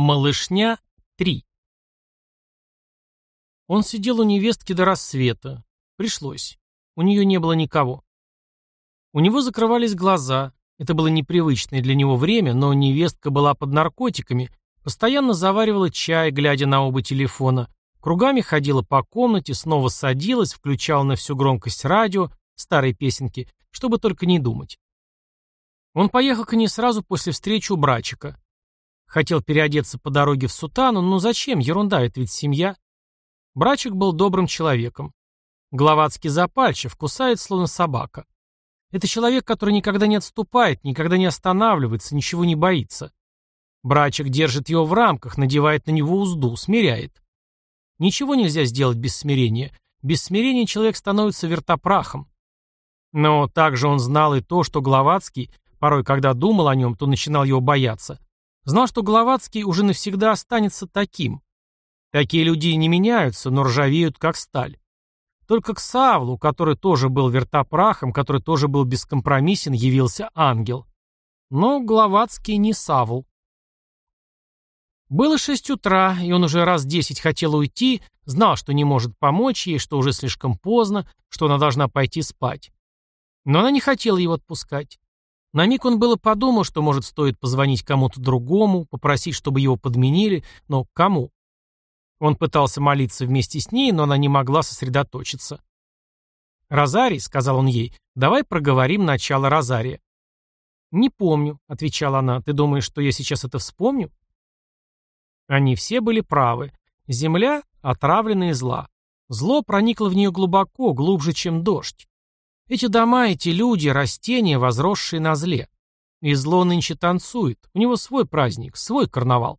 Малышня 3 Он сидел у невестки до рассвета. Пришлось. У нее не было никого. У него закрывались глаза. Это было непривычное для него время, но невестка была под наркотиками, постоянно заваривала чай, глядя на оба телефона, кругами ходила по комнате, снова садилась, включала на всю громкость радио, старые песенки, чтобы только не думать. Он поехал к ней сразу после встречи у Брачика. Хотел переодеться по дороге в сутану, но зачем? Ерунда, это ведь семья. Брачик был добрым человеком. Гловацкий запальчив, кусает, словно собака. Это человек, который никогда не отступает, никогда не останавливается, ничего не боится. Брачик держит его в рамках, надевает на него узду, смиряет. Ничего нельзя сделать без смирения. Без смирения человек становится вертопрахом. Но также он знал и то, что Гловацкий, порой когда думал о нем, то начинал его бояться, Знал, что Гловацкий уже навсегда останется таким. Такие люди не меняются, но ржавеют, как сталь. Только к Савлу, который тоже был вертопрахом, который тоже был бескомпромиссен, явился ангел. Но Гловацкий не Савл. Было шесть утра, и он уже раз десять хотел уйти, знал, что не может помочь ей, что уже слишком поздно, что она должна пойти спать. Но она не хотела его отпускать. На миг он было подумал, что, может, стоит позвонить кому-то другому, попросить, чтобы его подменили, но кому? Он пытался молиться вместе с ней, но она не могла сосредоточиться. «Розарий», — сказал он ей, — «давай проговорим начало Розария». «Не помню», — отвечала она, — «ты думаешь, что я сейчас это вспомню?» Они все были правы. Земля отравлена и зла. Зло проникло в нее глубоко, глубже, чем дождь. Эти дома, эти люди, растения, возросшие на зле. И зло нынче танцует. У него свой праздник, свой карнавал.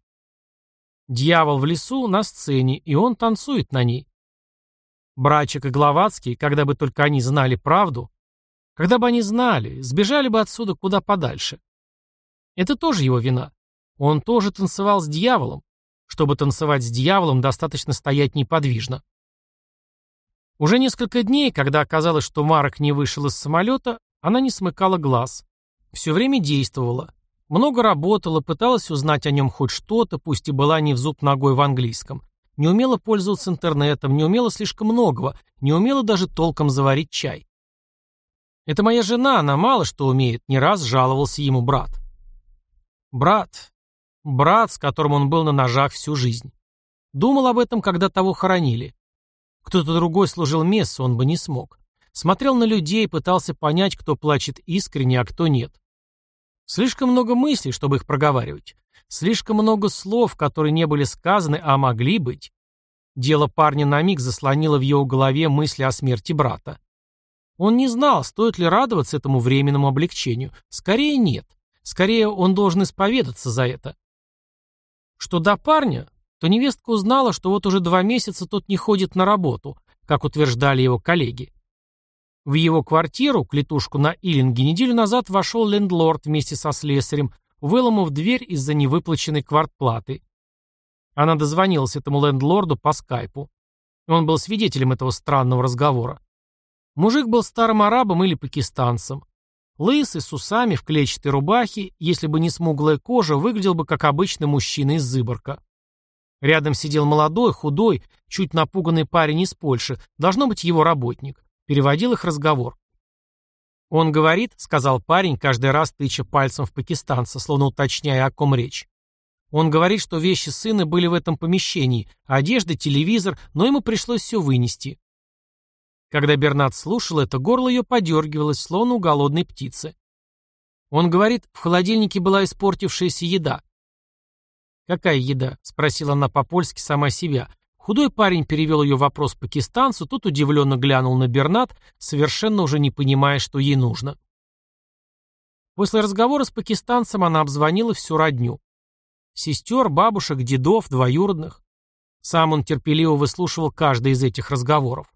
Дьявол в лесу на сцене, и он танцует на ней. Брачек и Гловацкий, когда бы только они знали правду, когда бы они знали, сбежали бы отсюда куда подальше. Это тоже его вина. Он тоже танцевал с дьяволом. Чтобы танцевать с дьяволом, достаточно стоять неподвижно. Уже несколько дней, когда оказалось, что Марок не вышел из самолета, она не смыкала глаз. Все время действовала. Много работала, пыталась узнать о нем хоть что-то, пусть и была не в зуб ногой в английском. Не умела пользоваться интернетом, не умела слишком многого, не умела даже толком заварить чай. «Это моя жена, она мало что умеет», — не раз жаловался ему брат. Брат. Брат, с которым он был на ножах всю жизнь. Думал об этом, когда того хоронили. Кто-то другой служил мессу, он бы не смог. Смотрел на людей, пытался понять, кто плачет искренне, а кто нет. Слишком много мыслей, чтобы их проговаривать. Слишком много слов, которые не были сказаны, а могли быть. Дело парня на миг заслонило в его голове мысли о смерти брата. Он не знал, стоит ли радоваться этому временному облегчению. Скорее нет. Скорее он должен исповедаться за это. Что до парня, то невестка узнала, что вот уже два месяца тот не ходит на работу, как утверждали его коллеги. В его квартиру, клетушку на Иллинге, неделю назад вошел лендлорд вместе со слесарем, выломав дверь из-за невыплаченной квартплаты. Она дозвонилась этому лендлорду по скайпу. Он был свидетелем этого странного разговора. Мужик был старым арабом или пакистанцем. Лысый, с усами, в клетчатой рубахе, если бы не смуглая кожа, выглядел бы как обычный мужчина из Зыборка. Рядом сидел молодой, худой, чуть напуганный парень из Польши, должно быть его работник. Переводил их разговор. «Он говорит», — сказал парень, каждый раз тыча пальцем в пакистанца, словно уточняя, о ком речь. Он говорит, что вещи сына были в этом помещении, одежда, телевизор, но ему пришлось все вынести. Когда Бернат слушал это, горло ее подергивалось, словно у голодной птицы. Он говорит, в холодильнике была испортившаяся еда. «Какая еда?» — спросила она по-польски сама себя. Худой парень перевел ее вопрос пакистанцу, тот удивленно глянул на Бернат, совершенно уже не понимая, что ей нужно. После разговора с пакистанцем она обзвонила всю родню. Сестер, бабушек, дедов, двоюродных. Сам он терпеливо выслушивал каждый из этих разговоров.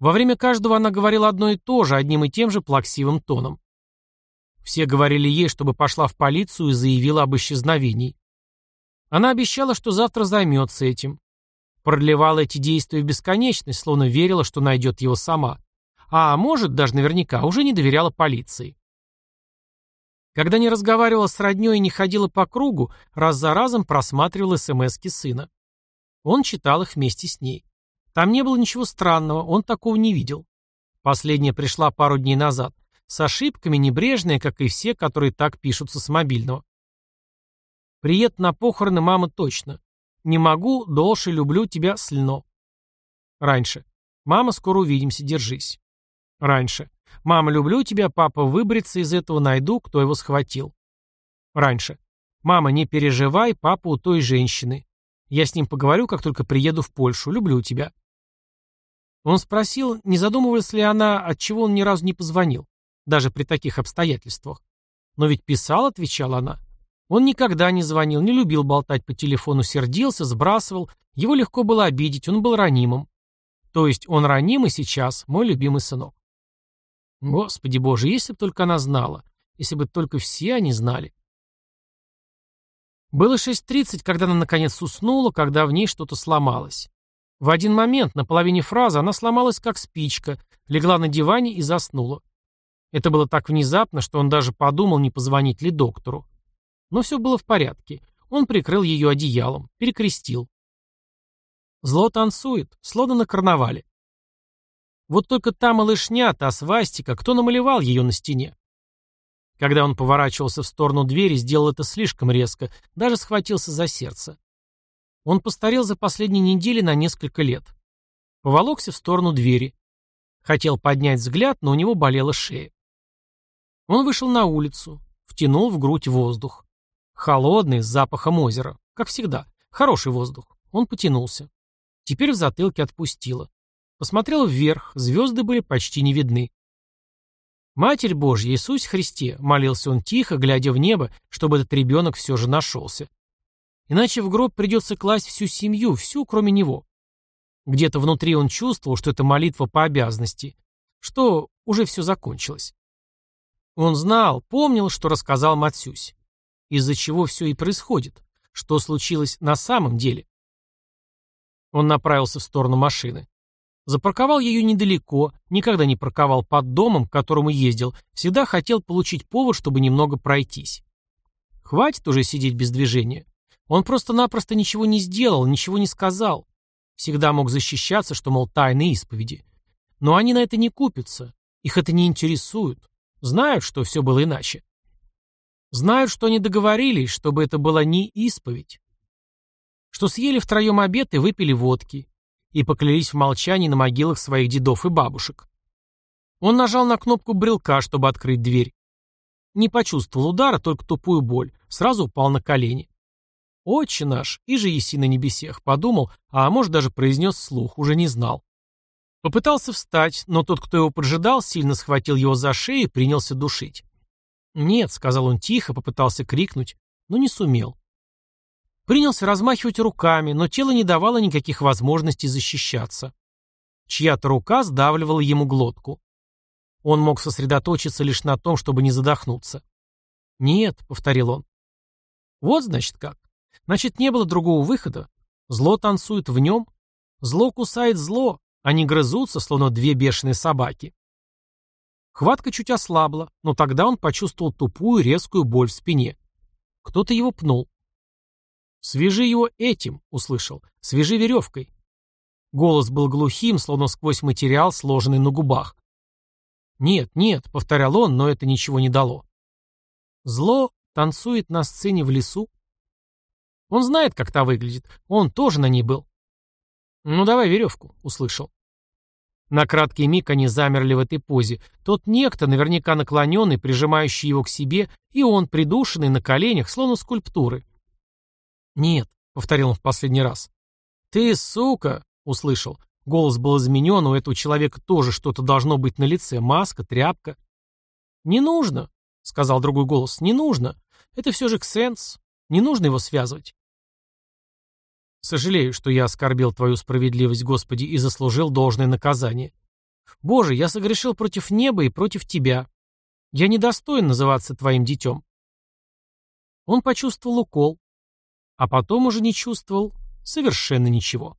Во время каждого она говорила одно и то же, одним и тем же плаксивым тоном. Все говорили ей, чтобы пошла в полицию и заявила об исчезновении. Она обещала, что завтра займется этим. Продлевала эти действия в бесконечность, словно верила, что найдет его сама. А может, даже наверняка, уже не доверяла полиции. Когда не разговаривала с роднёй и не ходила по кругу, раз за разом просматривал СМСки сына. Он читал их вместе с ней. Там не было ничего странного, он такого не видел. Последняя пришла пару дней назад, с ошибками, небрежная, как и все, которые так пишутся с мобильного. Приед на похороны мамы точно. Не могу, дольше люблю тебя сльно. Раньше. Мама, скоро увидимся, держись. Раньше. Мама, люблю тебя, папа, выбрится из этого найду, кто его схватил. Раньше. Мама, не переживай, папа у той женщины. Я с ним поговорю, как только приеду в Польшу. Люблю тебя. Он спросил, не задумывалась ли она, от чего он ни разу не позвонил, даже при таких обстоятельствах. Но ведь писал, отвечала она. Он никогда не звонил, не любил болтать по телефону, сердился, сбрасывал. Его легко было обидеть, он был ранимым. То есть он ранимый сейчас, мой любимый сынок. Господи боже, если бы только она знала, если бы только все они знали. Было 6.30, когда она наконец уснула, когда в ней что-то сломалось. В один момент, на половине фразы, она сломалась как спичка, легла на диване и заснула. Это было так внезапно, что он даже подумал, не позвонить ли доктору. Но все было в порядке. Он прикрыл ее одеялом, перекрестил. Зло танцует, словно на карнавале. Вот только та малышня, та свастика, кто намалевал ее на стене? Когда он поворачивался в сторону двери, сделал это слишком резко, даже схватился за сердце. Он постарел за последние недели на несколько лет. Поволокся в сторону двери. Хотел поднять взгляд, но у него болела шея. Он вышел на улицу, втянул в грудь воздух. Холодный, с запахом озера. Как всегда. Хороший воздух. Он потянулся. Теперь в затылке отпустило. Посмотрел вверх, звезды были почти не видны. «Матерь Божья, Иисус Христе!» — молился он тихо, глядя в небо, чтобы этот ребенок все же нашелся. Иначе в гроб придется класть всю семью, всю, кроме него. Где-то внутри он чувствовал, что это молитва по обязанности, что уже все закончилось. Он знал, помнил, что рассказал Матсюсь. Из-за чего все и происходит, что случилось на самом деле. Он направился в сторону машины. Запарковал ее недалеко, никогда не парковал под домом, к которому ездил, всегда хотел получить повод, чтобы немного пройтись. Хватит уже сидеть без движения. Он просто-напросто ничего не сделал, ничего не сказал. Всегда мог защищаться, что, мол, тайны исповеди. Но они на это не купятся. Их это не интересует. Знают, что все было иначе. Знают, что они договорились, чтобы это была не исповедь. Что съели втроем обед и выпили водки. И поклялись в молчании на могилах своих дедов и бабушек. Он нажал на кнопку брелка, чтобы открыть дверь. Не почувствовал удара, только тупую боль. Сразу упал на колени. «Отче наш, и же еси на небесех», подумал, а может даже произнес слух, уже не знал. Попытался встать, но тот, кто его поджидал, сильно схватил его за шею и принялся душить. «Нет», — сказал он тихо, попытался крикнуть, но не сумел. Принялся размахивать руками, но тело не давало никаких возможностей защищаться. Чья-то рука сдавливала ему глотку. Он мог сосредоточиться лишь на том, чтобы не задохнуться. «Нет», — повторил он. «Вот, значит, как. Значит, не было другого выхода. Зло танцует в нем. Зло кусает зло. Они грызутся, словно две бешеные собаки. Хватка чуть ослабла, но тогда он почувствовал тупую, резкую боль в спине. Кто-то его пнул. «Свяжи его этим», — услышал. «Свяжи веревкой». Голос был глухим, словно сквозь материал, сложенный на губах. «Нет, нет», — повторял он, но это ничего не дало. Зло танцует на сцене в лесу, он знает, как та выглядит. Он тоже на ней был. «Ну, давай веревку», — услышал. На краткий миг они замерли в этой позе. Тот некто, наверняка наклоненный, прижимающий его к себе, и он, придушенный на коленях, словно скульптуры. «Нет», — повторил он в последний раз. «Ты, сука!» — услышал. Голос был изменен, у этого человека тоже что-то должно быть на лице. Маска, тряпка. «Не нужно», — сказал другой голос, — «не нужно. Это все же ксенс. Не нужно его связывать. Сожалею, что я оскорбил Твою справедливость, Господи, и заслужил должное наказание. Боже, я согрешил против неба и против Тебя. Я недостоин называться Твоим детем. Он почувствовал укол, а потом уже не чувствовал совершенно ничего.